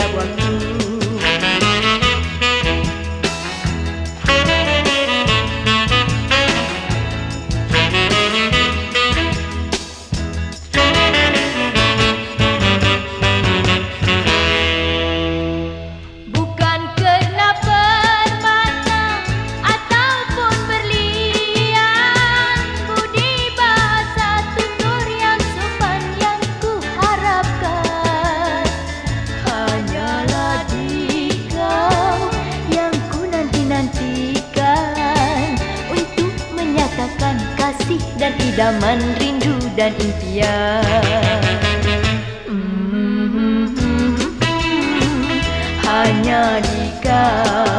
that one. Idaman rindu dan impian. Hmm, Hanya di kau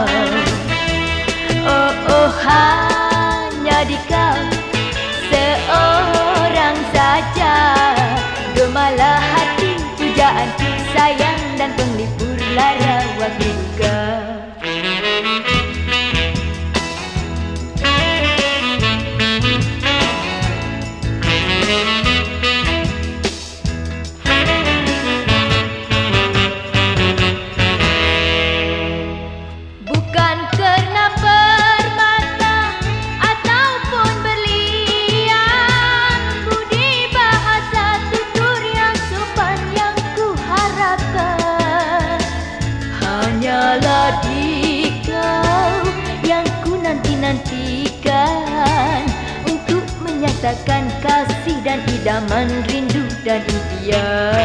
idaman rindu dan impian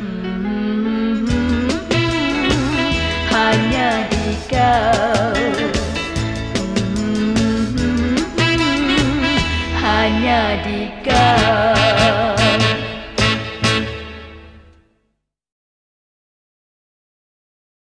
Hmm, hanya di kau. Hmm, hanya di kau